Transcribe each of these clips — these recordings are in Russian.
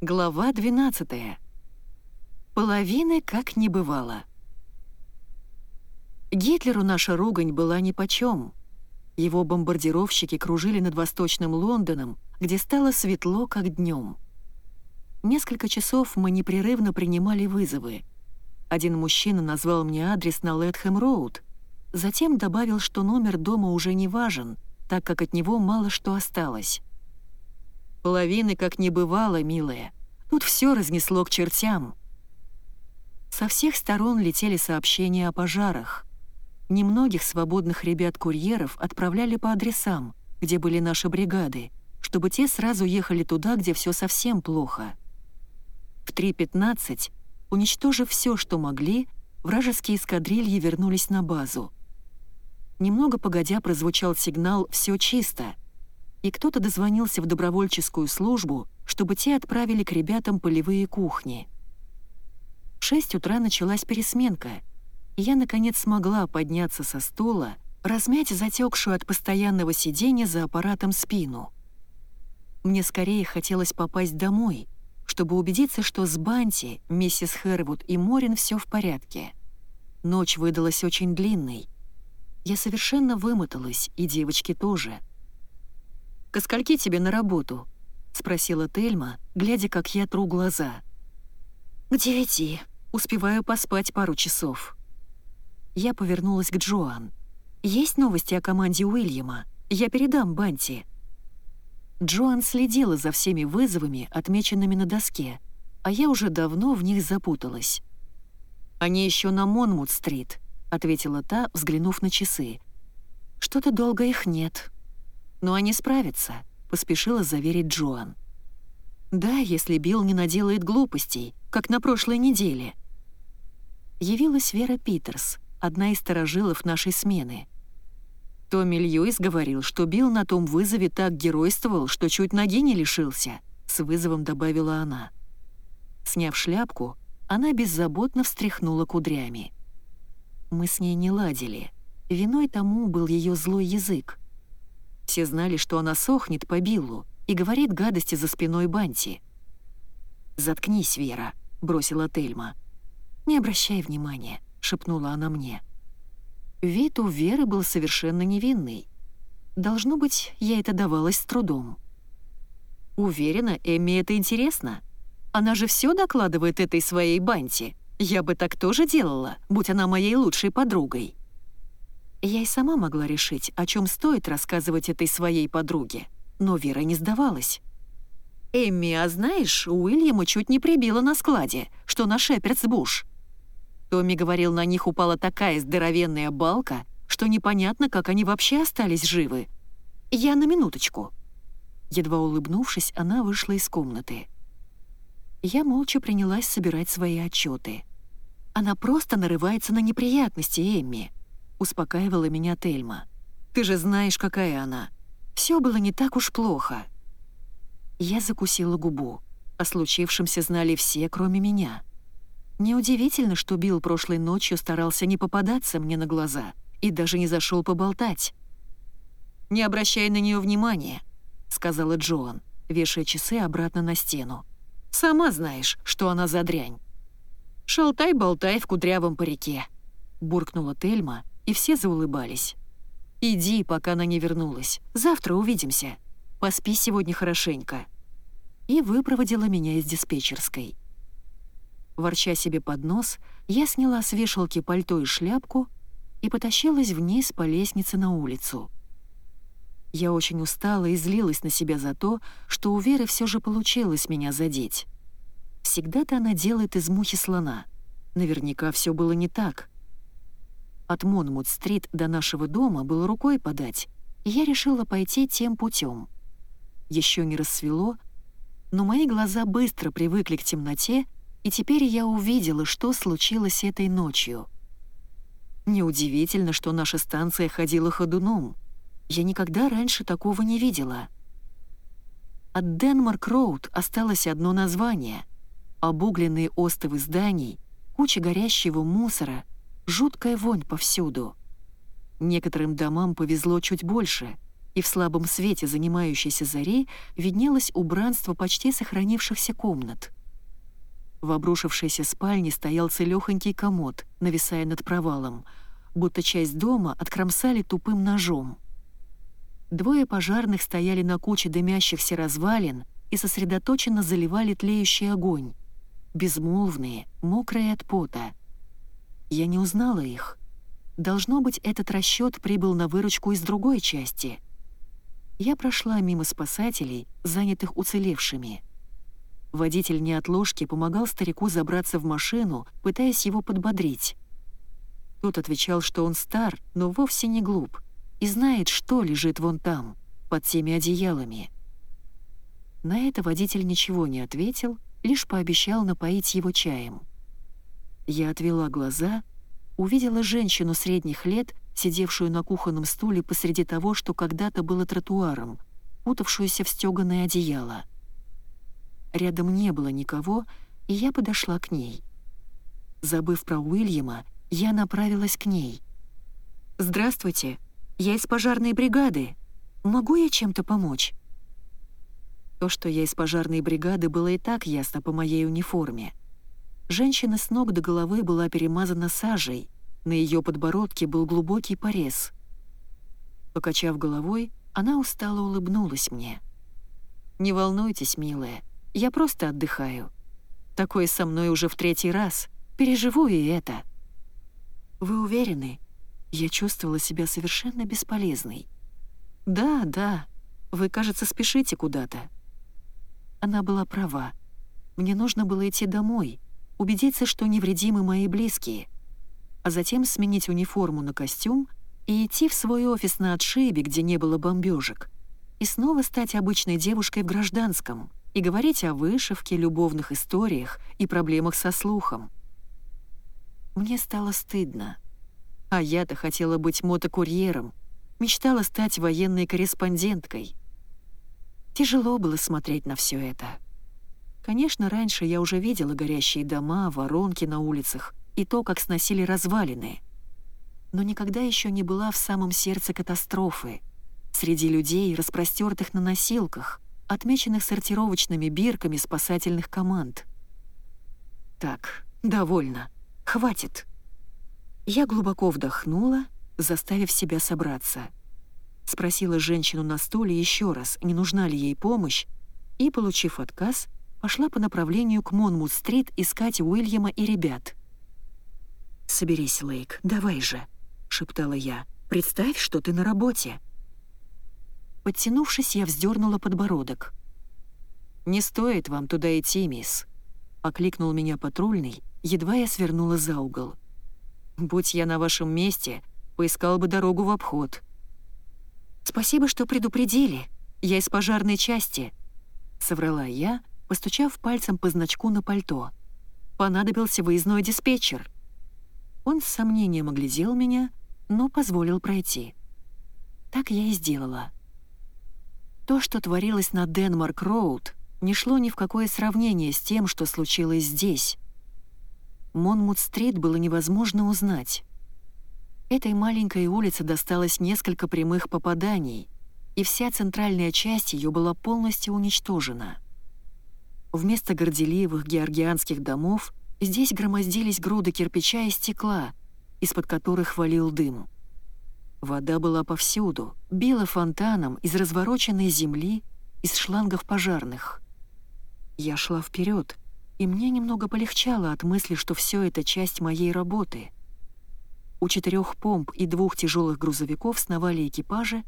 Глава 12. Половины как не бывало. Гитлеру наша ругань была нипочем. Его бомбардировщики кружили над восточным Лондоном, где стало светло, как днем. Несколько часов мы непрерывно принимали вызовы. Один мужчина назвал мне адрес на Лэтхэм-Роуд, затем добавил, что номер дома уже не важен, так как от него мало что осталось. Половины как не бывало, милая. Тут все разнесло к чертям. Со всех сторон летели сообщения о пожарах. Немногих свободных ребят-курьеров отправляли по адресам, где были наши бригады, чтобы те сразу ехали туда, где все совсем плохо. В 3.15, уничтожив все, что могли, вражеские эскадрильи вернулись на базу. Немного погодя прозвучал сигнал «все чисто», и кто-то дозвонился в добровольческую службу, чтобы те отправили к ребятам полевые кухни. В 6 утра началась пересменка, и я, наконец, смогла подняться со стула, размять затекшую от постоянного сидения за аппаратом спину. Мне скорее хотелось попасть домой, чтобы убедиться, что с Банти, миссис Хэрвуд и Морин все в порядке. Ночь выдалась очень длинной. Я совершенно вымоталась, и девочки тоже — «Ко скольки тебе на работу?» — спросила Тельма, глядя, как я тру глаза. «К девяти. Успеваю поспать пару часов». Я повернулась к Джоан. «Есть новости о команде Уильяма? Я передам Банти». Джоан следила за всеми вызовами, отмеченными на доске, а я уже давно в них запуталась. «Они еще на Монмут-стрит», — ответила та, взглянув на часы. «Что-то долго их нет». «Но они справятся», — поспешила заверить Джоан. «Да, если Билл не наделает глупостей, как на прошлой неделе». Явилась Вера Питерс, одна из сторожилов нашей смены. Томми Льюис говорил, что Билл на том вызове так геройствовал, что чуть ноги не лишился, с вызовом добавила она. Сняв шляпку, она беззаботно встряхнула кудрями. Мы с ней не ладили. Виной тому был ее злой язык. Все знали, что она сохнет по Биллу и говорит гадости за спиной Банти. «Заткнись, Вера», — бросила Тельма. «Не обращай внимания», — шепнула она мне. Вид у Веры был совершенно невинный. Должно быть, ей это давалось с трудом. Уверена, Эмми это интересно. Она же все докладывает этой своей Банти. Я бы так тоже делала, будь она моей лучшей подругой. Я и сама могла решить, о чем стоит рассказывать этой своей подруге, но Вера не сдавалась. «Эмми, а знаешь, Уильяма чуть не прибила на складе, что на Шепердсбуш». Томми говорил, на них упала такая здоровенная балка, что непонятно, как они вообще остались живы. «Я на минуточку». Едва улыбнувшись, она вышла из комнаты. Я молча принялась собирать свои отчеты. Она просто нарывается на неприятности, Эмми. — успокаивала меня Тельма. «Ты же знаешь, какая она. Все было не так уж плохо». Я закусила губу. О случившемся знали все, кроме меня. Неудивительно, что Билл прошлой ночью старался не попадаться мне на глаза и даже не зашел поболтать. «Не обращай на нее внимания», — сказала Джоан, вешая часы обратно на стену. «Сама знаешь, что она за дрянь». «Шалтай-болтай в кудрявом парике», — буркнула Тельма и все заулыбались. «Иди, пока она не вернулась. Завтра увидимся. Поспи сегодня хорошенько». И выпроводила меня из диспетчерской. Ворча себе под нос, я сняла с вешалки пальто и шляпку и потащилась вниз по лестнице на улицу. Я очень устала и злилась на себя за то, что у Веры все же получилось меня задеть. Всегда-то она делает из мухи слона. Наверняка все было не так. От Монмут-стрит до нашего дома было рукой подать, и я решила пойти тем путем. Еще не рассвело, но мои глаза быстро привыкли к темноте, и теперь я увидела, что случилось этой ночью. Неудивительно, что наша станция ходила ходуном. Я никогда раньше такого не видела. От Денмарк-Роуд осталось одно название — обугленные остовы зданий, куча горящего мусора — Жуткая вонь повсюду. Некоторым домам повезло чуть больше. и в слабом свете занимающейся зари виднелось убранство почти сохранившихся комнат. В обрушившейся спальне стоял целёхонький комод, нависая над провалом, будто часть дома откромсали тупым ножом. Двое пожарных стояли на куче дымящихся развалин и сосредоточенно заливали тлеющий огонь. Безмолвные, мокрые от пота. Я не узнала их. Должно быть, этот расчет прибыл на выручку из другой части. Я прошла мимо спасателей, занятых уцелевшими. Водитель неотложки помогал старику забраться в машину, пытаясь его подбодрить. Тот отвечал, что он стар, но вовсе не глуп, и знает, что лежит вон там, под теми одеялами. На это водитель ничего не ответил, лишь пообещал напоить его чаем. Я отвела глаза, увидела женщину средних лет, сидевшую на кухонном стуле посреди того, что когда-то было тротуаром, путавшуюся в стёганое одеяло. Рядом не было никого, и я подошла к ней. Забыв про Уильяма, я направилась к ней. «Здравствуйте, я из пожарной бригады. Могу я чем-то помочь?» То, что я из пожарной бригады, было и так ясно по моей униформе. Женщина с ног до головы была перемазана сажей, на ее подбородке был глубокий порез. Покачав головой, она устало улыбнулась мне. «Не волнуйтесь, милая, я просто отдыхаю. Такое со мной уже в третий раз. Переживу и это». «Вы уверены?» Я чувствовала себя совершенно бесполезной. «Да, да, вы, кажется, спешите куда-то». Она была права. Мне нужно было идти домой, убедиться, что невредимы мои близкие, а затем сменить униформу на костюм и идти в свой офис на отшибе, где не было бомбежек, и снова стать обычной девушкой в гражданском и говорить о вышивке, любовных историях и проблемах со слухом. Мне стало стыдно. А я-то хотела быть мотокурьером, мечтала стать военной корреспонденткой — Тяжело было смотреть на все это. Конечно, раньше я уже видела горящие дома, воронки на улицах и то, как сносили развалины. Но никогда еще не была в самом сердце катастрофы, среди людей, распростертых на носилках, отмеченных сортировочными бирками спасательных команд. Так, довольно. Хватит. Я глубоко вдохнула, заставив себя собраться — Спросила женщину на стуле еще раз, не нужна ли ей помощь, и, получив отказ, пошла по направлению к Монмут-стрит искать Уильяма и ребят. «Соберись, Лейк, давай же», — шептала я. «Представь, что ты на работе». Подтянувшись, я вздернула подбородок. «Не стоит вам туда идти, мисс», — окликнул меня патрульный, едва я свернула за угол. «Будь я на вашем месте, поискал бы дорогу в обход». «Спасибо, что предупредили. Я из пожарной части», — соврала я, постучав пальцем по значку на пальто. «Понадобился выездной диспетчер». Он с сомнением оглядел меня, но позволил пройти. Так я и сделала. То, что творилось на Денмарк-Роуд, не шло ни в какое сравнение с тем, что случилось здесь. Монмут-стрит было невозможно узнать. Этой маленькой улице досталось несколько прямых попаданий, и вся центральная часть ее была полностью уничтожена. Вместо горделивых георгианских домов здесь громоздились груды кирпича и стекла, из-под которых валил дым. Вода была повсюду, била фонтаном из развороченной земли, из шлангов пожарных. Я шла вперед, и мне немного полегчало от мысли, что все это часть моей работы — у четырех помп и двух тяжелых грузовиков сновали экипажи,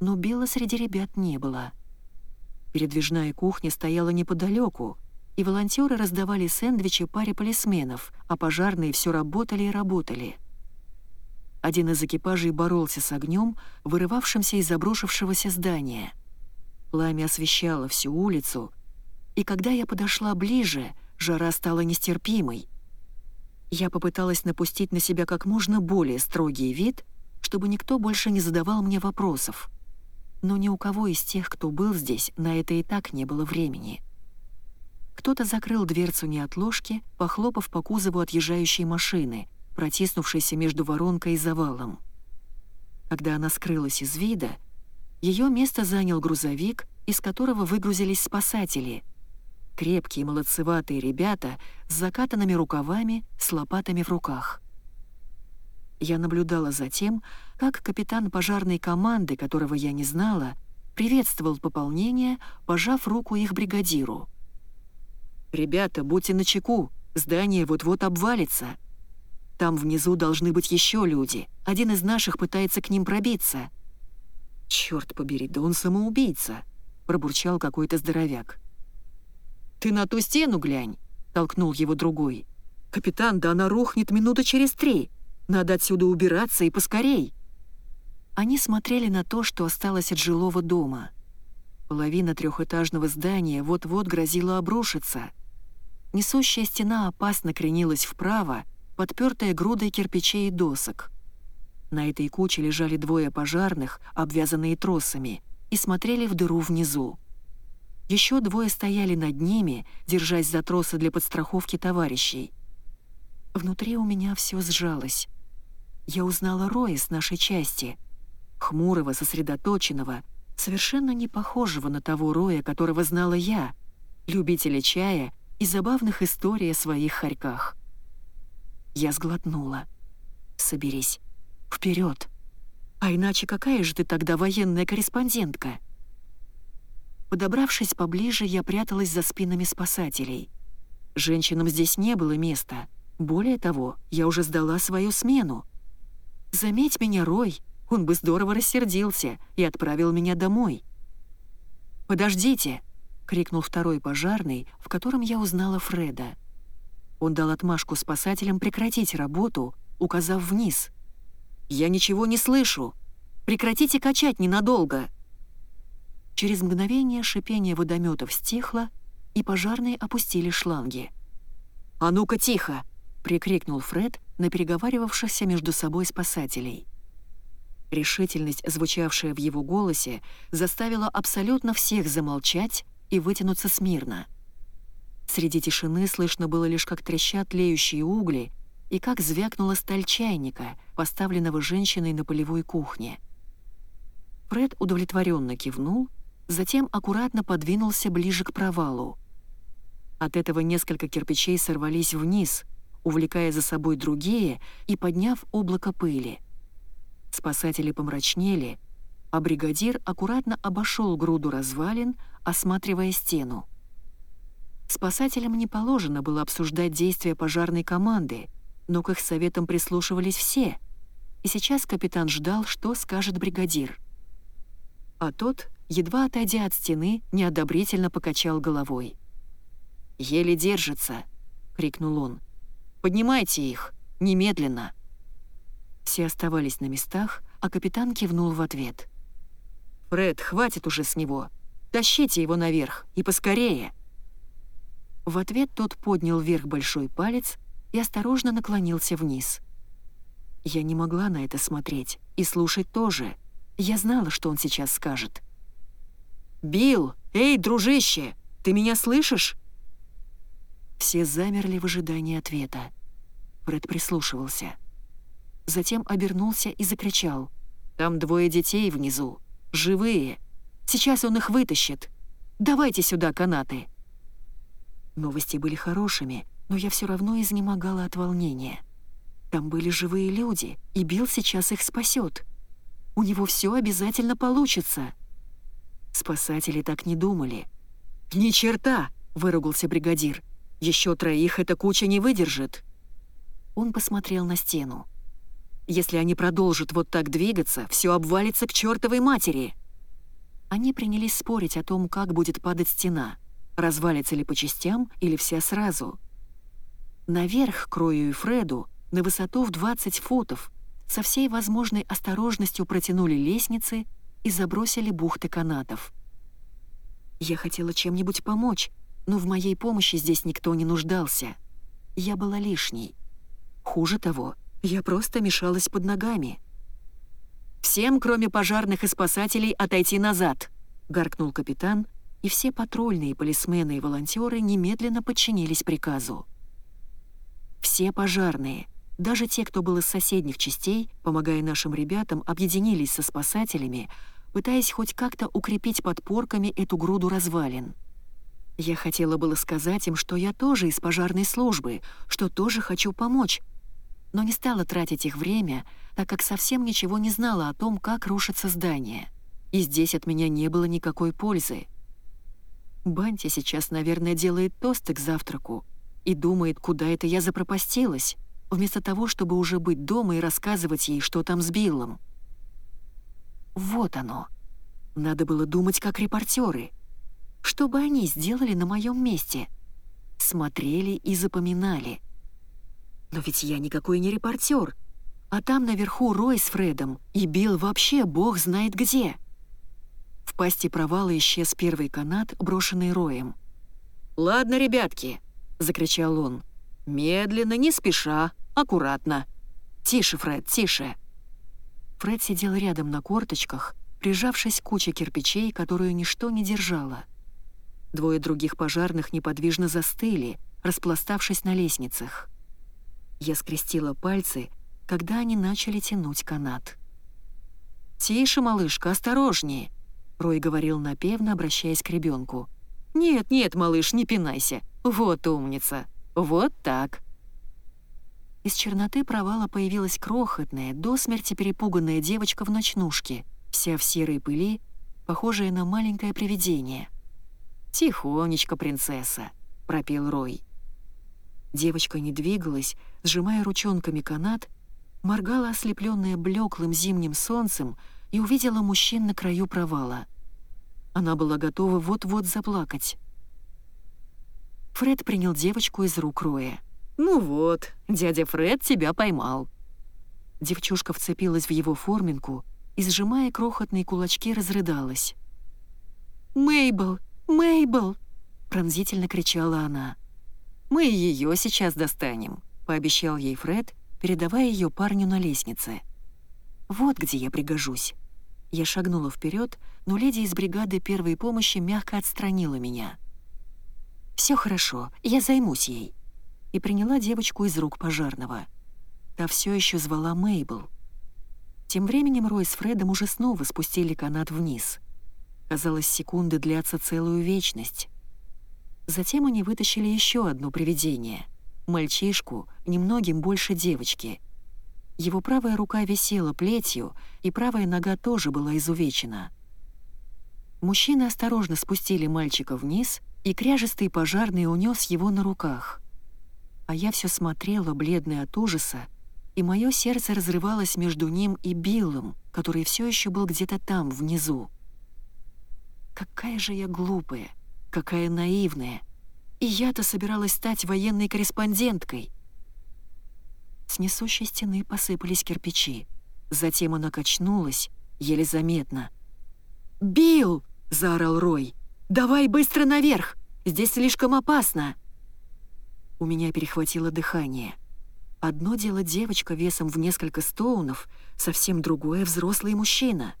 но Билла среди ребят не было. Передвижная кухня стояла неподалеку, и волонтеры раздавали сэндвичи паре полисменов, а пожарные все работали и работали. Один из экипажей боролся с огнем, вырывавшимся из заброшившегося здания. Пламя освещало всю улицу, и когда я подошла ближе, жара стала нестерпимой — я попыталась напустить на себя как можно более строгий вид, чтобы никто больше не задавал мне вопросов. Но ни у кого из тех, кто был здесь, на это и так не было времени. Кто-то закрыл дверцу неотложки, похлопав по кузову отъезжающей машины, протиснувшейся между воронкой и завалом. Когда она скрылась из вида, Ее место занял грузовик, из которого выгрузились спасатели. Крепкие молодцеватые ребята с закатанными рукавами, с лопатами в руках. Я наблюдала за тем, как капитан пожарной команды, которого я не знала, приветствовал пополнение, пожав руку их бригадиру. «Ребята, будьте начеку, здание вот-вот обвалится. Там внизу должны быть еще люди, один из наших пытается к ним пробиться». «Черт побери, да он самоубийца!» — пробурчал какой-то здоровяк. «Ты на ту стену глянь!» — толкнул его другой. «Капитан, да она рухнет минуты через три!» Надо отсюда убираться и поскорей!» Они смотрели на то, что осталось от жилого дома. Половина трехэтажного здания вот-вот грозила обрушиться. Несущая стена опасно кренилась вправо, подпертая грудой кирпичей и досок. На этой куче лежали двое пожарных, обвязанные тросами, и смотрели в дыру внизу. Еще двое стояли над ними, держась за тросы для подстраховки товарищей. Внутри у меня все сжалось я узнала Роя с нашей части. Хмурого, сосредоточенного, совершенно не похожего на того Роя, которого знала я, любителя чая и забавных историй о своих хорьках. Я сглотнула. «Соберись. Вперед! А иначе какая же ты тогда военная корреспондентка?» Подобравшись поближе, я пряталась за спинами спасателей. Женщинам здесь не было места. Более того, я уже сдала свою смену. Заметь меня, Рой, он бы здорово рассердился и отправил меня домой. «Подождите!» — крикнул второй пожарный, в котором я узнала Фреда. Он дал отмашку спасателям прекратить работу, указав вниз. «Я ничего не слышу! Прекратите качать ненадолго!» Через мгновение шипение водометов стихло, и пожарные опустили шланги. «А ну-ка тихо!» — прикрикнул Фред на переговаривавшихся между собой спасателей. Решительность, звучавшая в его голосе, заставила абсолютно всех замолчать и вытянуться смирно. Среди тишины слышно было лишь, как трещат тлеющие угли и как звякнула сталь чайника, поставленного женщиной на полевой кухне. Фред удовлетворенно кивнул, затем аккуратно подвинулся ближе к провалу. От этого несколько кирпичей сорвались вниз, увлекая за собой другие и подняв облако пыли. Спасатели помрачнели, а бригадир аккуратно обошел груду развалин, осматривая стену. Спасателям не положено было обсуждать действия пожарной команды, но к их советам прислушивались все, и сейчас капитан ждал, что скажет бригадир. А тот, едва отойдя от стены, неодобрительно покачал головой. «Еле держится!» — крикнул он. Поднимайте их! Немедленно!» Все оставались на местах, а капитан кивнул в ответ. «Фред, хватит уже с него! Тащите его наверх, и поскорее!» В ответ тот поднял вверх большой палец и осторожно наклонился вниз. Я не могла на это смотреть и слушать тоже. Я знала, что он сейчас скажет. «Билл! Эй, дружище! Ты меня слышишь?» Все замерли в ожидании ответа. Фред прислушивался. Затем обернулся и закричал. «Там двое детей внизу. Живые. Сейчас он их вытащит. Давайте сюда канаты». Новости были хорошими, но я все равно изнемогала от волнения. Там были живые люди, и Билл сейчас их спасет. У него все обязательно получится. Спасатели так не думали. «Ни черта!» — выругался бригадир. Еще троих эта куча не выдержит». Он посмотрел на стену. «Если они продолжат вот так двигаться, все обвалится к чертовой матери!» Они принялись спорить о том, как будет падать стена, развалится ли по частям или вся сразу. Наверх, к Рою и Фреду, на высоту в 20 футов, со всей возможной осторожностью протянули лестницы и забросили бухты канатов. Я хотела чем-нибудь помочь, но в моей помощи здесь никто не нуждался. Я была лишней. Хуже того, я просто мешалась под ногами. «Всем, кроме пожарных и спасателей, отойти назад!» — гаркнул капитан, и все патрульные, полисмены и волонтеры немедленно подчинились приказу. Все пожарные, даже те, кто был из соседних частей, помогая нашим ребятам, объединились со спасателями, пытаясь хоть как-то укрепить подпорками эту груду развалин. Я хотела было сказать им, что я тоже из пожарной службы, что тоже хочу помочь, но не стала тратить их время, так как совсем ничего не знала о том, как рушится здание. И здесь от меня не было никакой пользы. Банти сейчас, наверное, делает тосты к завтраку и думает, куда это я запропастилась, вместо того, чтобы уже быть дома и рассказывать ей, что там с Биллом. Вот оно. Надо было думать как репортеры. Что бы они сделали на моем месте? Смотрели и запоминали. Но ведь я никакой не репортер. А там наверху Рой с Фредом, и Билл вообще бог знает где. В пасти провала исчез первый канат, брошенный Роем. «Ладно, ребятки», — закричал он. «Медленно, не спеша, аккуратно. Тише, Фред, тише». Фред сидел рядом на корточках, прижавшись к куче кирпичей, которую ничто не держало. Двое других пожарных неподвижно застыли, распластавшись на лестницах. Я скрестила пальцы, когда они начали тянуть канат. «Тише, малышка, осторожнее!» Рой говорил напевно, обращаясь к ребенку. «Нет, нет, малыш, не пинайся. Вот умница. Вот так». Из черноты провала появилась крохотная, до смерти перепуганная девочка в ночнушке, вся в серой пыли, похожая на маленькое привидение. «Тихонечко, принцесса», — пропел Рой. Девочка не двигалась, сжимая ручонками канат, моргала ослепленная блеклым зимним солнцем и увидела мужчин на краю провала. Она была готова вот-вот заплакать. Фред принял девочку из рук Роя. «Ну вот, дядя Фред тебя поймал». Девчушка вцепилась в его форминку и, сжимая крохотные кулачки, разрыдалась. «Мейбл! Мейбл!» — пронзительно кричала она. «Мы ее сейчас достанем», — пообещал ей Фред, передавая ее парню на лестнице. «Вот где я пригожусь». Я шагнула вперед, но леди из бригады первой помощи мягко отстранила меня. «Все хорошо, я займусь ей», и приняла девочку из рук пожарного. Та все еще звала Мейбл. Тем временем Рой с Фредом уже снова спустили канат вниз. Казалось, секунды длятся целую вечность. Затем они вытащили еще одно привидение — мальчишку, немногим больше девочки. Его правая рука висела плетью, и правая нога тоже была изувечена. Мужчины осторожно спустили мальчика вниз, и кряжестый пожарный унес его на руках а я все смотрела, бледная от ужаса, и мое сердце разрывалось между ним и Биллом, который все еще был где-то там, внизу. Какая же я глупая, какая наивная. И я-то собиралась стать военной корреспонденткой. С несущей стены посыпались кирпичи. Затем она качнулась, еле заметно. «Билл!» — заорал Рой. «Давай быстро наверх! Здесь слишком опасно!» У меня перехватило дыхание. Одно дело девочка весом в несколько стоунов, совсем другое — взрослый мужчина.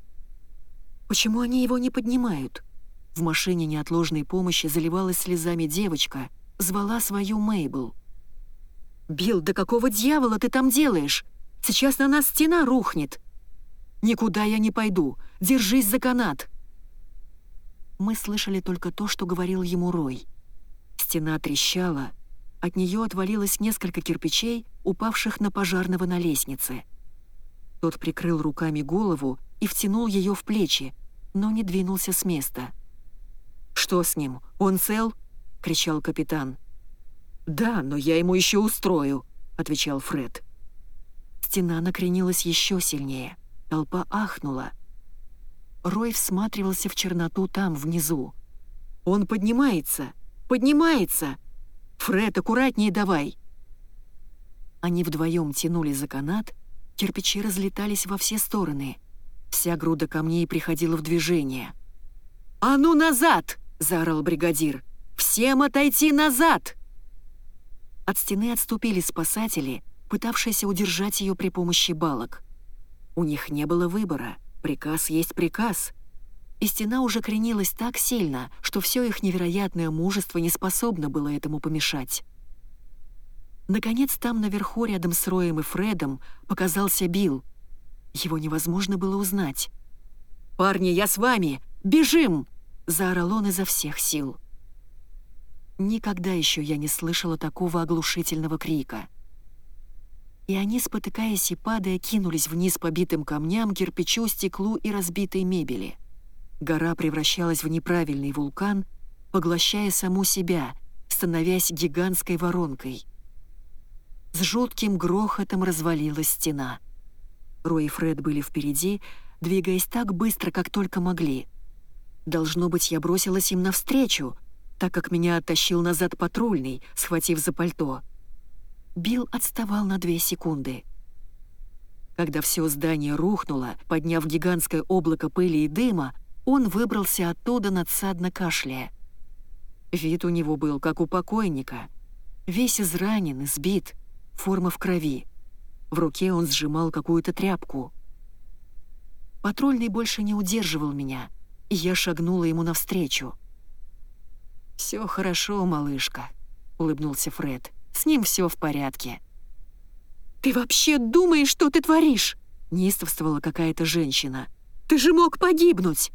Почему они его не поднимают? В машине неотложной помощи заливалась слезами девочка, звала свою Мейбл. «Билл, да какого дьявола ты там делаешь? Сейчас на нас стена рухнет!» «Никуда я не пойду! Держись за канат!» Мы слышали только то, что говорил ему Рой. Стена трещала, от нее отвалилось несколько кирпичей, упавших на пожарного на лестнице. Тот прикрыл руками голову и втянул ее в плечи, но не двинулся с места. «Что с ним? Он цел?» — кричал капитан. «Да, но я ему еще устрою», — отвечал Фред. Стена накренилась еще сильнее. Толпа ахнула. Рой всматривался в черноту там, внизу. «Он поднимается! Поднимается!» «Фред, аккуратнее давай!» Они вдвоем тянули за канат, кирпичи разлетались во все стороны. Вся груда камней приходила в движение. «А ну назад!» — заорал бригадир. «Всем отойти назад!» От стены отступили спасатели, пытавшиеся удержать ее при помощи балок. У них не было выбора. Приказ есть приказ и стена уже кренилась так сильно, что все их невероятное мужество не способно было этому помешать. Наконец, там наверху, рядом с Роем и Фредом, показался Билл. Его невозможно было узнать. «Парни, я с вами! Бежим!» — заорал он изо всех сил. Никогда еще я не слышала такого оглушительного крика. И они, спотыкаясь и падая, кинулись вниз по битым камням, кирпичу, стеклу и разбитой мебели. Гора превращалась в неправильный вулкан, поглощая саму себя, становясь гигантской воронкой. С жутким грохотом развалилась стена. Рой и Фред были впереди, двигаясь так быстро, как только могли. Должно быть, я бросилась им навстречу, так как меня оттащил назад патрульный, схватив за пальто. Билл отставал на две секунды. Когда все здание рухнуло, подняв гигантское облако пыли и дыма, он выбрался оттуда надсадно кашляя. Вид у него был, как у покойника. Весь изранен, избит, форма в крови. В руке он сжимал какую-то тряпку. Патрульный больше не удерживал меня, и я шагнула ему навстречу. «Все хорошо, малышка», — улыбнулся Фред. «С ним все в порядке». «Ты вообще думаешь, что ты творишь?» — неистовствовала какая-то женщина. «Ты же мог погибнуть!»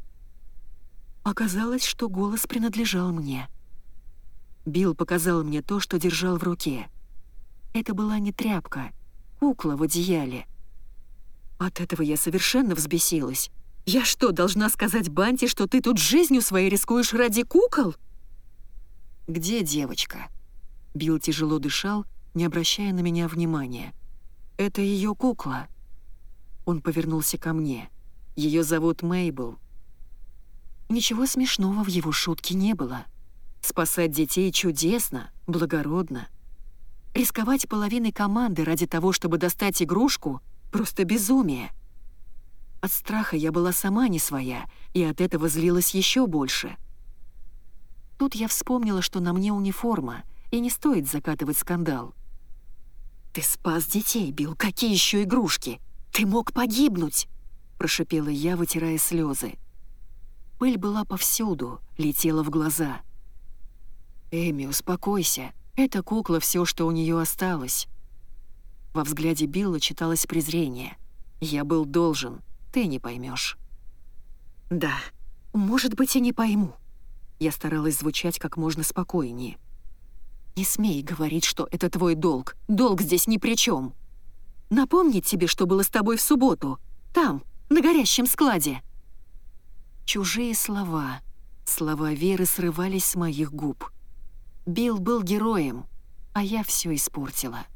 Оказалось, что голос принадлежал мне. Билл показал мне то, что держал в руке. Это была не тряпка, кукла в одеяле. От этого я совершенно взбесилась. «Я что, должна сказать Банти, что ты тут жизнью своей рискуешь ради кукол?» «Где девочка?» Билл тяжело дышал, не обращая на меня внимания. «Это ее кукла». Он повернулся ко мне. Ее зовут Мейбл. Ничего смешного в его шутке не было. Спасать детей чудесно, благородно. Рисковать половиной команды ради того, чтобы достать игрушку — просто безумие. От страха я была сама не своя, и от этого злилась еще больше. Тут я вспомнила, что на мне униформа, и не стоит закатывать скандал. «Ты спас детей, Билл, какие еще игрушки? Ты мог погибнуть!» — прошипела я, вытирая слезы. Пыль была повсюду, летела в глаза — «Эми, успокойся. Эта кукла — все, что у нее осталось». Во взгляде Билла читалось презрение. «Я был должен, ты не поймешь. «Да, может быть, и не пойму». Я старалась звучать как можно спокойнее. «Не смей говорить, что это твой долг. Долг здесь ни при чем. Напомнить тебе, что было с тобой в субботу. Там, на горящем складе». Чужие слова, слова Веры срывались с моих губ. Билл был героем, а я все испортила.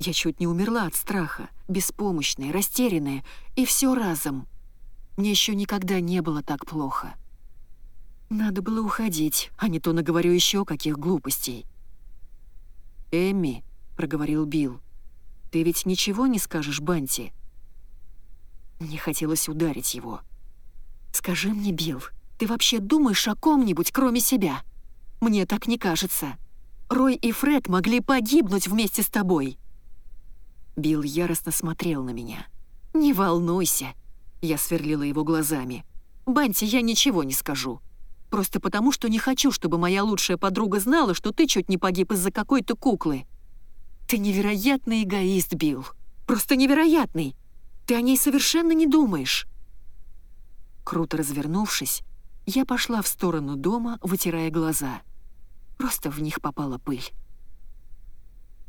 Я чуть не умерла от страха, беспомощная, растерянная, и все разом. Мне еще никогда не было так плохо. Надо было уходить, а не то наговорю еще каких глупостей. «Эмми», — проговорил Билл, — «ты ведь ничего не скажешь Банти?» Мне хотелось ударить его. «Скажи мне, Билл, ты вообще думаешь о ком-нибудь, кроме себя?» Мне так не кажется. Рой и Фред могли погибнуть вместе с тобой». Билл яростно смотрел на меня. «Не волнуйся», — я сверлила его глазами. «Банти, я ничего не скажу. Просто потому, что не хочу, чтобы моя лучшая подруга знала, что ты чуть не погиб из-за какой-то куклы. Ты невероятный эгоист, Билл. Просто невероятный. Ты о ней совершенно не думаешь». Круто развернувшись, я пошла в сторону дома, вытирая глаза — Просто в них попала пыль.